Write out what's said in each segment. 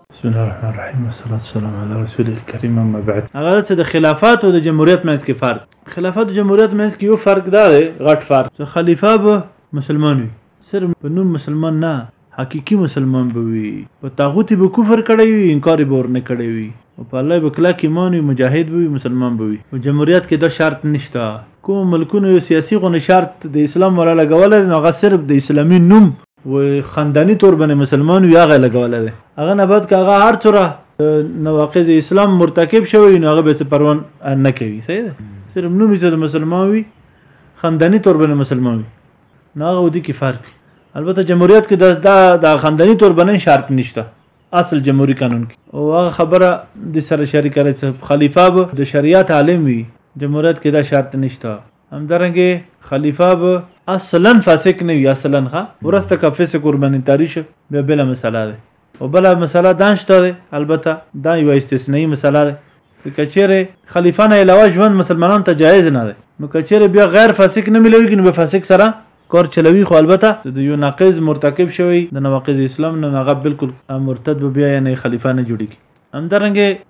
بسم الله الرحمن الرحيم والصلاة والسلام على رسول الكريم اما بعد هغه څه د خلافت او د جمهوریت منځ کې فرق خلافت او جمهوریت منځ کې یو فرق دا دی غټ فرق چې خلیفہ به مسلمان وي صرف په نوم مسلمان نه حقيقي مسلمان به وي په طاغوت به کفر کړی وي انکار به ورنه کړی وي او په الله به کلک ایمان وي مجاهد به وي مسلمان به وي او جمهوریت کې دا شرط نشته کوم ملکونو یو سیاسي غونې شرط د اسلام ولا لګولی نو هغه صرف د اسلامي نوم و خاندانی تور باندې مسلمان وی هغه لګوله وی هغه نه بعد که هغه هر څوره نواقض اسلام مرتکب شوی نو هغه به څه پروان نه کوي صحیح ده صرف نو میسه مسلمان وی خاندانی تور باندې مسلمان وی نه هغه ودی کې فرق البته جمهوریت کې د د خاندانی تور باندې شرط نشته اصل جمهوری قانون کې او هغه خبره د سره شریکه خلیفہ به د شریعت عالم وي جمهوریت کې دا شرط نشته همدارنګه خلیفه به اصلا فاسق نه وي اصلا ښه ورسته که فسق ورباندې طاري شو بیا بله مسله ده او بله مسله دا شته ده البته دا یوه استثنایي مسله ده چې که چېرې خلیفه نه علاوه ژوند مسلمانانو ته جایز نه دی نو که چېرې بیا غیر فاسق نه میلویږي نو بیا فاسق سره کار چلوي خو البته د یو ناقض مرتکب شوی د نواقض اسلام نه هغه بالکل مرتد به بیا یعنې خلیفه نه جوړیږي همدارنګه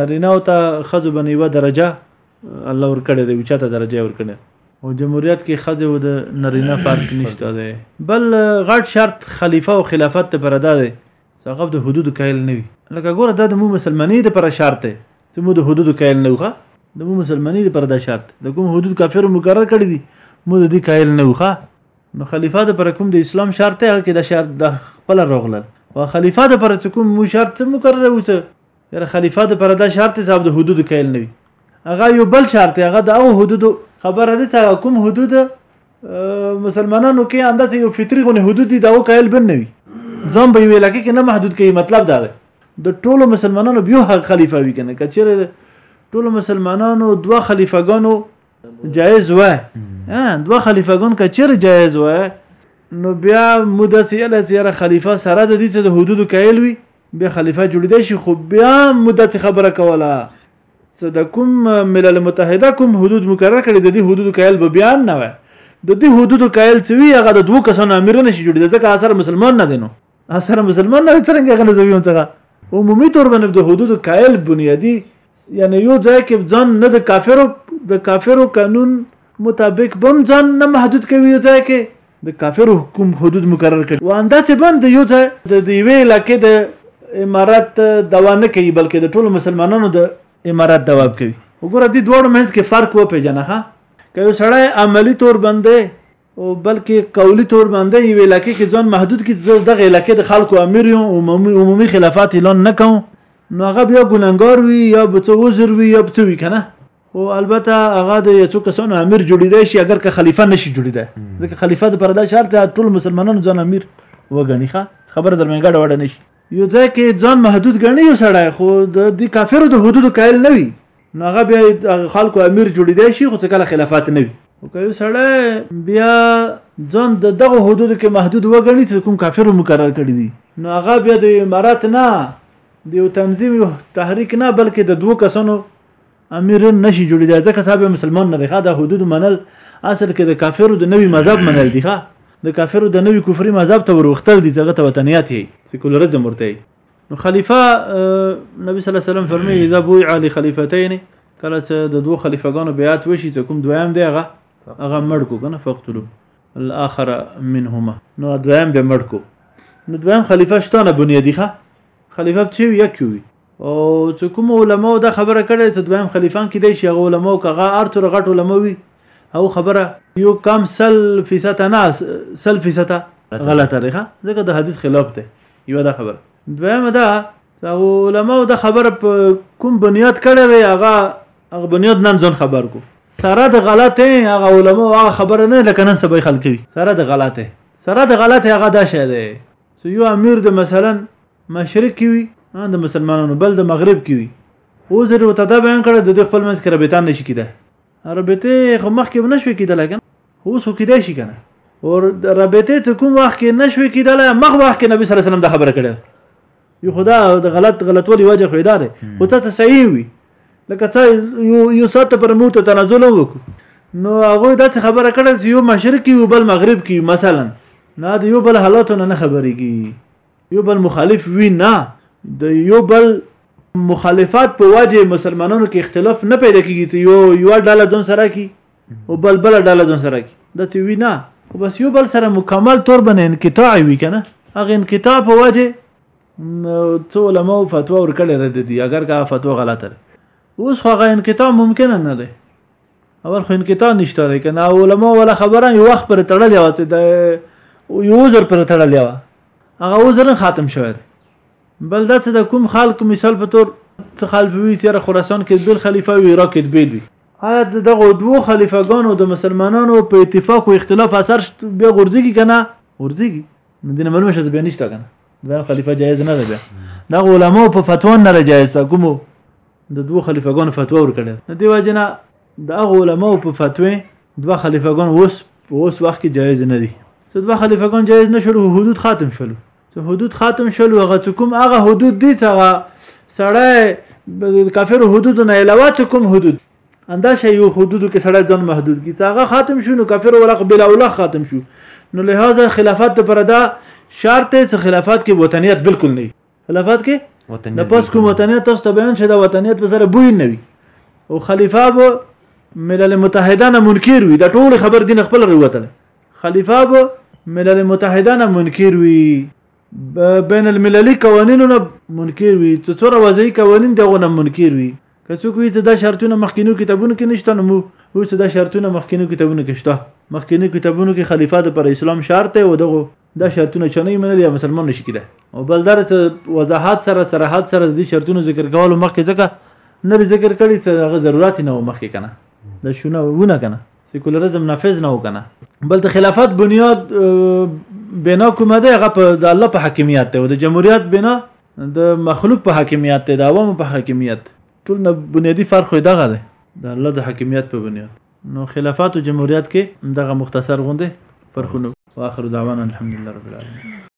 نارینهو ته ښځو باندې یوه درجه الله ورکړې ده، اوچته درجه یې ورکړې ده او جمهوریت کې ښځې او د نارینه فرق نشته دی. بل غټ شرط خلیفه او خلافت لپاره دا دی چې هغه د حدودو قایل نه وي. لکه ګوره دا د مو مسلمانۍ لپاره شرط دی چې مو د حدودو قایل نه یو ښه د مو مسلمانۍ لپاره دا شرط دی د کوم حدود کافرو مقرر کړي دي مو د دې قایل نه یو ښه نو خلیفه د پر کوم د اسلام شرط دی هغه کې دا شرط د خپل راغلل او خلیفه د پر کوم مو شرط مقرر وو یره خلیفات لپاره دا شرط دی چې د حدود قائل نه وي هغه یو بل شرط هغه د او حدود خبره ده چې کوم حدود مسلمانانو کې اندازې یو فطري غونې حدود دي دا او قائل بن نه وي ځم به یو علاقې کې نه محدود کوي مطلب دا دی د ټولو مسلمانانو بیا حق خلیفہ وي کنه کچره ټولو مسلمانانو دوه خلیفګانو جایز و دوه خلیفګان کچره جایز و نو بیا مدسیله سره خلیفہ سره د دې چې د حدود قائل وي بیا خلیفه جوړیدای شي خو بیا مدت خبره کوله څه د کوم ملل متحده کوم حدود مقرر کړي د دې حدود کایل به بیان نه وای د دې حدود کایل څه وی هغه د دوه کسانو امیر نه شي جوړیدای ځکه اثر مسلمان نه دینو اثر مسلمان نه ترنګ غنځوي څنګه عمومي تور باندې د حدود کایل بنیادی یعنی یو ځای کې ځان نه د کافرو د کافرو قانون مطابق بم ځان نه محدود کوي یو ځای کې د کافرو حکومت حدود مقرر کړي واندا چې باندې یو ځای د دیوې علاقې د امارات دوا نه کوي بلکې د ټولو مسلمانانو د امارات دوا کوي وګوره دې دوړو منځ کې فرق و پیژنه ها که یو سړی عملی تور باندې او بلکې قولی طور باندې یو علاقې کې ځان محدود کړي زه دغه علاقې د خلکو امیر یم عمومي عمومي خلافات اعلان نه کوم نو هغه بیا ګناګار وي یا به څه عذر وي یا به څه وي کنه خو البته هغه د یو څو کسانو امیر جوړیدای شي اگر که خلیفہ نشي جوړیدای ځکه خلیفہ د پردا شرط ټول مسلمانانو ځان امیر وګڼي ښه خبره درمن ګډه وډه نشي یو ځای کې ځان محدود ګڼي یو سړی خو د دې کافرو د حدودو قائل نه وي نو هغه بیا هغه خلکو امیر جوړیدای شي خو څه کله خلافت نه وي او که یو سړی بیا ځان د دغه حدودو کې محدود وګڼي چې کوم کافر مقرر کړی دي نو هغه بیا د امارات نه د یو تنظیم یو تحریک نه بلکې د دوو کسانو امیر نشي جوړیدای ځکه صاحب مسلمان نه دی ښه د حدود منل اصل کې د کافرو د نوي مذهب منل دي ښه د کافرو د نوي کفري مذهب ته وروختل دي ځکه ته وطنیات یې سیکولرزم ورته نو خلیفہ نبی صلی الله علیه وسلم فرمایي اذا بوع لخلیفتین کله چې د دوه خلیفګانو بیعت وشي چې کوم دویم دی هغه هغه مړ کو کنه فقتلو الاخر منهما نو دویم به مړ کو نو دویم خلیفہ شتانه بنیادی ښه خلیفہ چې یو یک وي او چې کوم علما دا خبره کړې چې دویم خلیفان کې دی شي هغه علما او هغه ارتر غټ علما وي او خبره یو کم سل فیصد نه سل فیصد غلطه ده ځکه د حدیث خلاف ده یوه دا خبره دویمه دا چې هغو علماو دا خبره په کوم بنیاد کړې دی هغه هغه بنیاد نن ځان خبر کو سره د غلطه هغه علماو هغه خبره نه لکه نن سبا خلک کوي سره د غلطه سره د غلطه هغه دا شی دی چې یو امیر د مثلا مشرق کې وي د مسلمانانو بل د مغرب کې وي او زه ورته دا بیان کړه د دوی خپل منځ کې رابطه نشي کېدای رابطه خو مخکې نه شوې کېدلی که اوس خو کیدای شي کنه او رابطه ته کوم وخت کې نشوي کیدله مخ وخت کې نبی صلی الله علیه وسلم د خبره کړې یو خدا د غلط غلطولي وجه خو اداره خو ته صحیح وي لکه ته یو یو ساته پر مور ته تنازل وکړو نو هغه داسې خبره کړې چې یو مشرق یو بل مغرب کې مثلا نه د یو بل حالاتونه نه خبرېږي یو بل مخالف وی نه د یو بل مخالفت په وجه مسلمانانو کې اختلاف نه پیدا کیږي چې یو یو ډله ځون سره کی او بل بل ډله دون سره کی د تی وینا او بس یو بل سره مکمل تور بنه انقطاع وی کنه هغه انقطاع په وجه څو علماء فتوا ورکړه رد دي اگر کا فتوا غلطه اوس خو هغه انقطاع ممکن نه ده اول خو انقطاع نشته ده کنه علماء ولا خبره یو وخت پر تړل یو چې د یو زر پر تړل یو هغه وزر ختم شوی بل دا چې د کوم خلق مثال په تور څه خلفوي سره خراسان کې بل خلیفہ وي عراق کې بیل وي آیا د دغو دوو خلیفه ګانو د مسلمانانو په اتفاق او اختلاف اثر بیا غورځېږي که نه غورځېږي نو دینه معلومه شوه بیا نشته که نه دویم خلیفه جایز نه ده بیا دغه علماو په فتوا نه ده جایز ده کومو د دوو خلیفه ګانو فتوا ورکړې نو دې وجې نه د هغو علماو په فتوې دوه خلیفه ګان اوس په اوس وخت کې جایز نه دي څه دوه خلیفه ګان جایز نه شول حدود ختم شول چې حدود ختم شول هغه چې کوم هغه حدود دي چې هغه سړی کافر حدود نه علاوه چې کوم حدود اندا شی یو حدودو کې سړی ځان محدود کی چې هغه ختم شو نو کافر ولق بلا ولا ختم شو نو لہذا خلافت پر دا شرط چې خلافت کې وطنیت بالکل نه خلافت کې وطنیت نه پس کوم وطنیت تاسو ته بیان شوه وطنیت په سره بوی نه وي او خلیفہ به ملل متحده نه منکر وي دا ټول خبر دین خپل وروتل خلیفه به ملل متحده نه منکر وي بین المللي قوانینو نه منکر وي څه څوره وضعي قوانین دغه نه منکر وي که څوک وي چې دا شرطونه مخکینو کتابونو کې نشته نو وي چې دا شرطونه مخکینو کتابونو کې شته مخکینو کتابونو کې خلیفہ د پر اسلام شرط او دغه دا شرطونه چې نه منل یا مسلمان نشي کېدای او بل در څه وضاحت سره صراحت سره د دې شرطونو ذکر کولو مخکې ځکه نه ذکر کړي چې هغه ضرورت نه و مخکې کنه د شونه ونه کنه سیکولرزم نافذ نه وکنه بل د خلافت بنیاد بنا کومه ده هغه په د الله په حاکمیت ته او د جمهوریت بنا د مخلوق په حاکمیت ته د عوامو په حاکمیت ټول نه بنیادی فرق خو دغه ده د الله د حاکمیت په بنیاد نو خلافات او جمهوریت کې دغه مختصر غونډه فرقونه واخر دعوانا الحمدلله رب العالمین